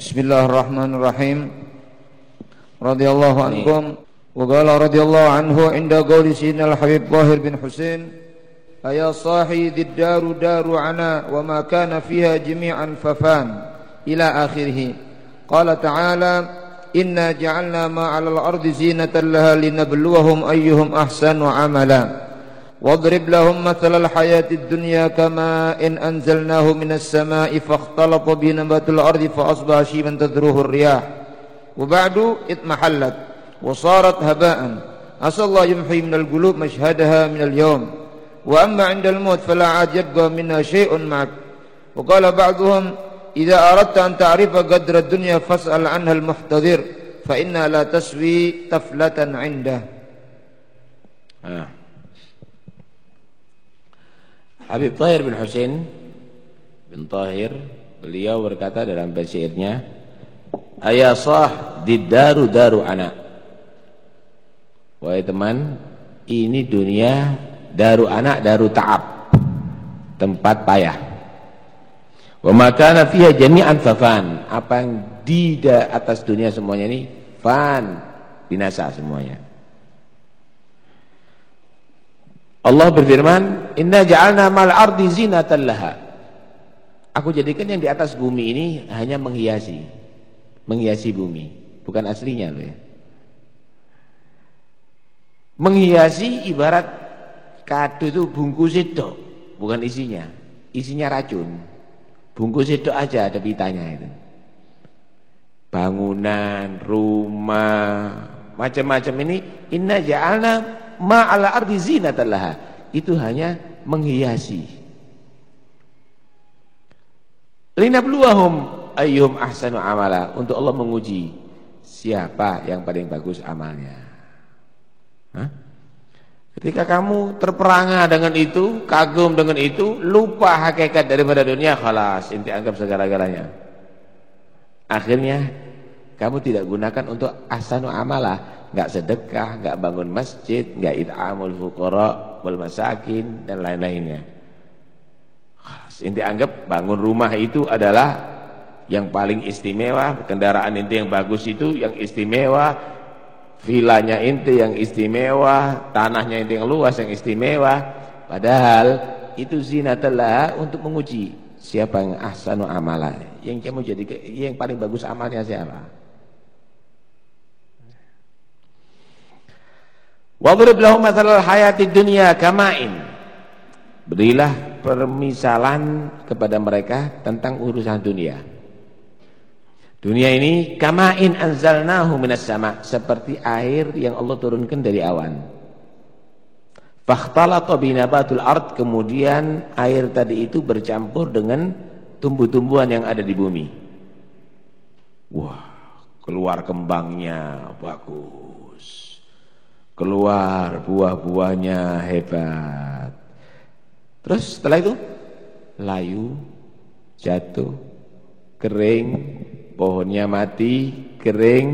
Bismillahirrahmanirrahim. Radhiyallahu ankum wa qala radhiyallahu anhu inda qawli sayyidina al-habib Zahir bin Husain Aya sahi daru daru ana wa ma kana fiha jami'an fafan ila akhirih. Qala ta'ala inna ja'alna ma 'alal ardi zinatan laha linabluwahum ayyuhum ahsanu 'amala. واضرب لهم مثل الحياة الدنيا كما إن أنزلناه من السماء فاختلط به نبات الأرض فأصبح شيبا تذروه الرياح. وبعد اضمحلت وصارت هباء. عسى الله يمحي من القلوب مشهدها من اليوم. وأما عند الموت فلا عاد يبقى منها شيء معك. وقال بعضهم إذا أردت أن تعرف قدر الدنيا فاسأل عنها المحتضر فإنها لا تسوي تفلة عنده. آه. Habib Tahir bin Husain bin Tahir beliau berkata dalam syairnya Ayasah didaru daru anak Wahai teman ini dunia daru anak daru ta'ab tempat payah. Wa makana fiha jami'an fafan apa yang di atas dunia semuanya ini fan binasa semuanya Allah berfirman, "Inna ja'alna mal ardi zinatan laha." Aku jadikan yang di atas bumi ini hanya menghiasi. Menghiasi bumi, bukan aslinya loh ya. Menghiasi ibarat kado itu bungkus itu, bukan isinya. Isinya racun. Bungkus itu aja ada pitanya itu. Bangunan, rumah, macam-macam ini inna ja'alna ma'ala ardi laha. Itu hanya menghiasi. Linabluwahum ayyuhum ahsanu amala. Untuk Allah menguji siapa yang paling bagus amalnya. Hah? Ketika kamu terperangah dengan itu, kagum dengan itu, lupa hakikat daripada dunia, khalas, inti anggap segala-galanya. Akhirnya kamu tidak gunakan untuk ahsanu amalah nggak sedekah, nggak bangun masjid, nggak it'amul fuqara wal masakin dan lain-lainnya. Inti anggap bangun rumah itu adalah yang paling istimewa, kendaraan inti yang bagus itu yang istimewa, vilanya inti yang istimewa, tanahnya inti yang luas yang istimewa. Padahal itu zinatullah untuk menguji siapa yang ahsanu amalan. Yang kamu jadi yang paling bagus amalnya siapa? Wadrib lahum mathalal hayati dunya kamain. Berilah permisalan kepada mereka tentang urusan dunia. Dunia ini kamain anzalnahu minas sama seperti air yang Allah turunkan dari awan. Fakhtalata binabatul ard kemudian air tadi itu bercampur dengan tumbuh-tumbuhan yang ada di bumi. Wah, keluar kembangnya bagus keluar buah-buahnya hebat. Terus setelah itu layu, jatuh, kering, pohonnya mati, kering,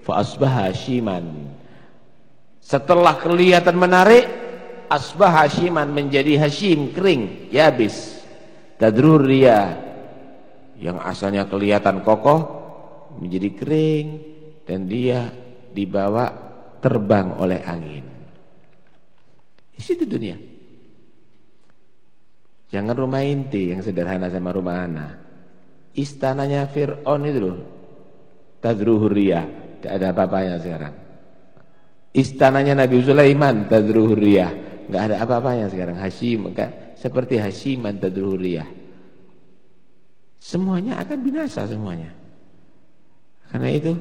fa asbaha hashiman. Setelah kelihatan menarik, asbah hashiman menjadi hashim, kering. Tadrur ria yang asalnya kelihatan kokoh menjadi kering dan dia dibawa terbang oleh angin. Di situ dunia. Jangan rumah inti yang sederhana sama rumah anak. Istananya Fir'aun itu loh. Tadruhuriyah. Tidak ada apa-apanya sekarang. Istananya Nabi Sulaiman Tadruhuriyah. Tidak ada apa-apanya sekarang. Hashim. Kan? Seperti Hashiman Tadruhuriyah. Semuanya akan binasa semuanya. Karena itu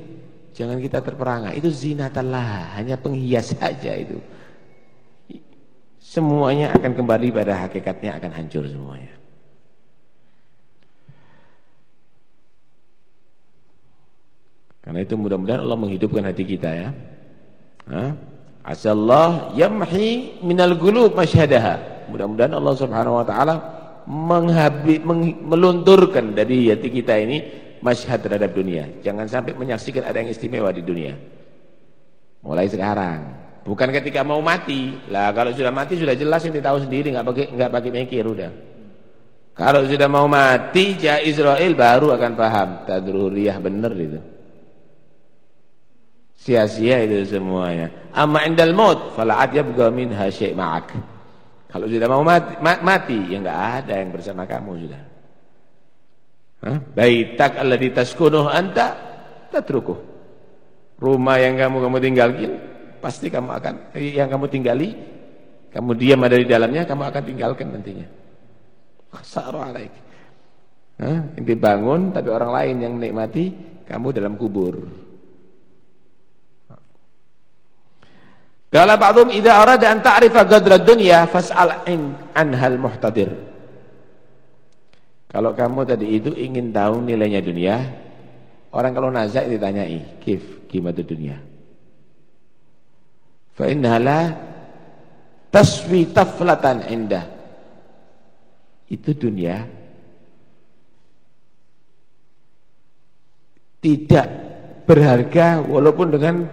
Jangan kita terperangah. Itu zinatallah, hanya penghias saja itu. Semuanya akan kembali pada hakikatnya akan hancur semuanya. Karena itu mudah-mudahan Allah menghidupkan hati kita ya. Asallah yamhi minal gulub masyhadaha. Mudah-mudahan Allah Subhanahu wa taala melunturkan dari hati kita ini masyhad terhadap dunia. Jangan sampai menyaksikan ada yang istimewa di dunia. Mulai sekarang. Bukan ketika mau mati. Lah kalau sudah mati sudah jelas ini tahu sendiri nggak pakai nggak pakai mikir udah. Kalau sudah mau mati, Jah Israel baru akan paham. Tadruriyah benar itu. Sia-sia itu semuanya. Amma indal maut, fala'at yabga minha syai' ma'ak. Kalau sudah mau mati, mati ya enggak ada yang bersama kamu sudah. Baitak alladhi taskunuh anta tatrukuh. Rumah yang kamu kamu tinggalin pasti kamu akan yang kamu tinggali, kamu diam ada di dalamnya, kamu akan tinggalkan nantinya. Khasara alaik. Hah? Inti bangun tapi orang lain yang menikmati, kamu dalam kubur. Kala ba'dhum idza arada an ta'rifa qadra dunya fas'al anhal muhtadir. Kalau kamu tadi itu ingin tahu nilainya dunia, orang kalau nazak ditanyai, "Kif gimana dunia?" Fa innaha taswi taflatan indah. Itu dunia tidak berharga walaupun dengan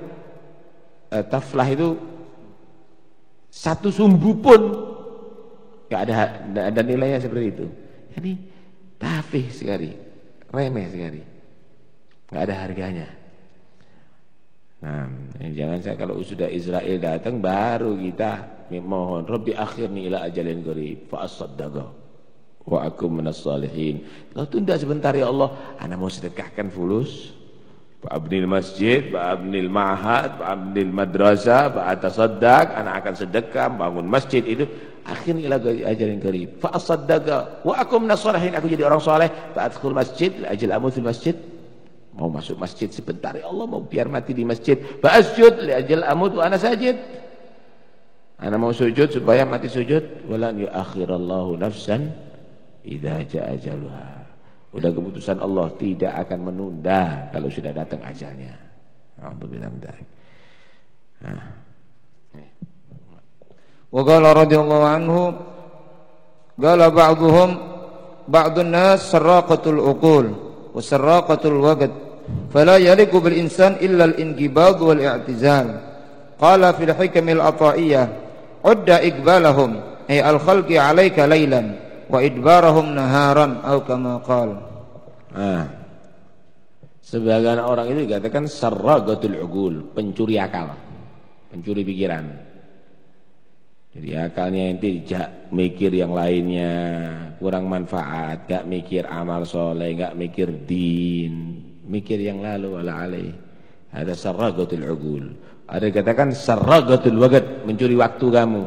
uh, taflah itu satu sumbu pun nggak ada ada nilainya seperti itu. Ini tafih sekali, remeh sekali, nggak ada harganya. Nah, jangan saya kalau sudah Israel datang baru kita mohon Rabbi akhirni ila ajalin qarib fa asaddaqa wa akum minas salihin. Kalau tunda sebentar ya Allah, ana mau sedekahkan fulus Abnil masjid, Abnil ma'had, Abnil madrasah, Ba'atasaddaq, anak akan sedekah, bangun masjid itu. Akhirnya ila ajarin karib. Fa'asaddaqa, wa akum nasalahin, aku jadi orang soleh. Fa'adkhul masjid, ajal amu fil masjid. Mau masuk masjid sebentar, ya Allah mau biar mati di masjid. Fa'asjud, li ajal amut wa ana sajid. Ana mau sujud supaya mati sujud. Walan yuakhirallahu nafsan, idha ja'ajaluha. Udah keputusan Allah tidak akan menunda kalau sudah datang ajalnya. Alhamdulillah dzalik. Wa qala radhiyallahu anhu qala ba'dhum ba'dun nas saraqatul uqul wa saraqatul waqt fala yaliqu bil insan illa al ingibad wal i'tizal qala fil hikam al ata'iyah udda iqbalahum ay al khalqi alayka laylan wa idbarahum naharan atau kama qal. Nah. Sebagian orang itu dikatakan sarragatul ugul, pencuri akal. Pencuri pikiran. Jadi akalnya inti jak mikir yang lainnya, kurang manfaat, gak mikir amal soleh, gak mikir din, mikir yang lalu ala alaih. Ada sarragatul ugul. Ada dikatakan sarragatul waqt, mencuri waktu kamu.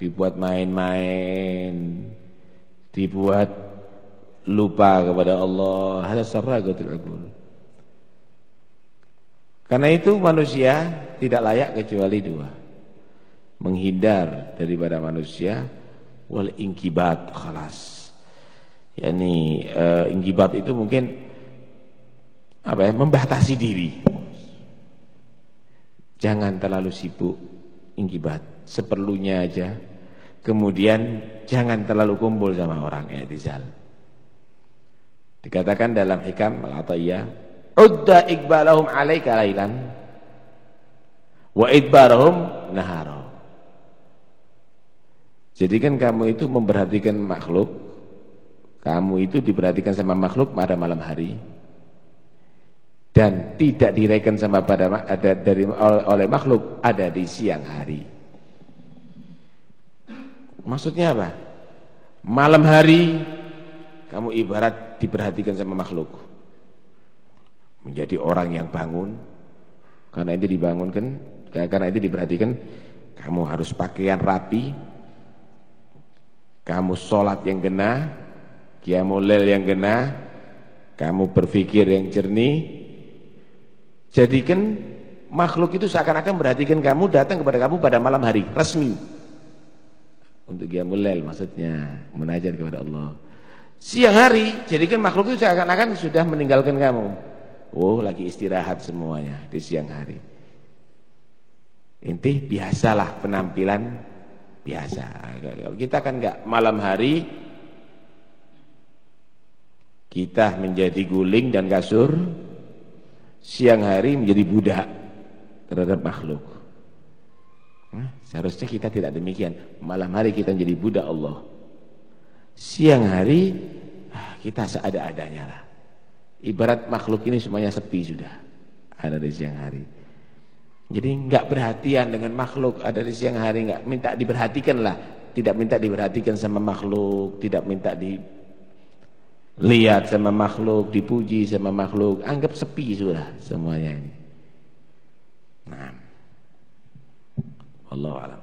Dibuat main-main, dibuat lupa kepada Allah hada sarragatul aqul karena itu manusia tidak layak kecuali dua menghindar daripada manusia wal ingkibat khalas yakni uh, ingkibat itu mungkin apa ya membatasi diri jangan terlalu sibuk ingkibat seperlunya aja Kemudian jangan terlalu kumpul sama orang i'tizal. Dikatakan dalam hikam al-atiyah, "Udda ikbalahum 'alaika lailan wa idbarahum nahara." Jadi kan kamu itu memperhatikan makhluk, kamu itu diperhatikan sama makhluk pada malam hari dan tidak direken sama pada ada dari oleh makhluk ada di siang hari. Maksudnya apa? Malam hari kamu ibarat diperhatikan sama makhluk. Menjadi orang yang bangun karena itu dibangunkan, karena itu diperhatikan kamu harus pakaian rapi. Kamu sholat yang kena, kiamulel yang kena, kamu berpikir yang jernih. Jadikan makhluk itu seakan-akan memperhatikan kamu datang kepada kamu pada malam hari resmi untuk qiyamul lail maksudnya munajat kepada Allah. Siang hari jadikan makhluk itu seakan-akan sudah meninggalkan kamu. Oh, lagi istirahat semuanya di siang hari. Inti biasalah penampilan biasa. Kita kan enggak malam hari kita menjadi guling dan kasur, siang hari menjadi budak terhadap makhluk. Seharusnya kita tidak demikian. Malam hari kita menjadi budak Allah. Siang hari ah, kita seada-adanya lah. Ibarat makhluk ini semuanya sepi sudah. Ada di siang hari. Jadi enggak perhatian dengan makhluk ada di siang hari enggak minta diperhatikan lah. Tidak minta diperhatikan sama makhluk, tidak minta di lihat sama makhluk, dipuji sama makhluk, anggap sepi sudah semuanya ini. Nah. Allah alam.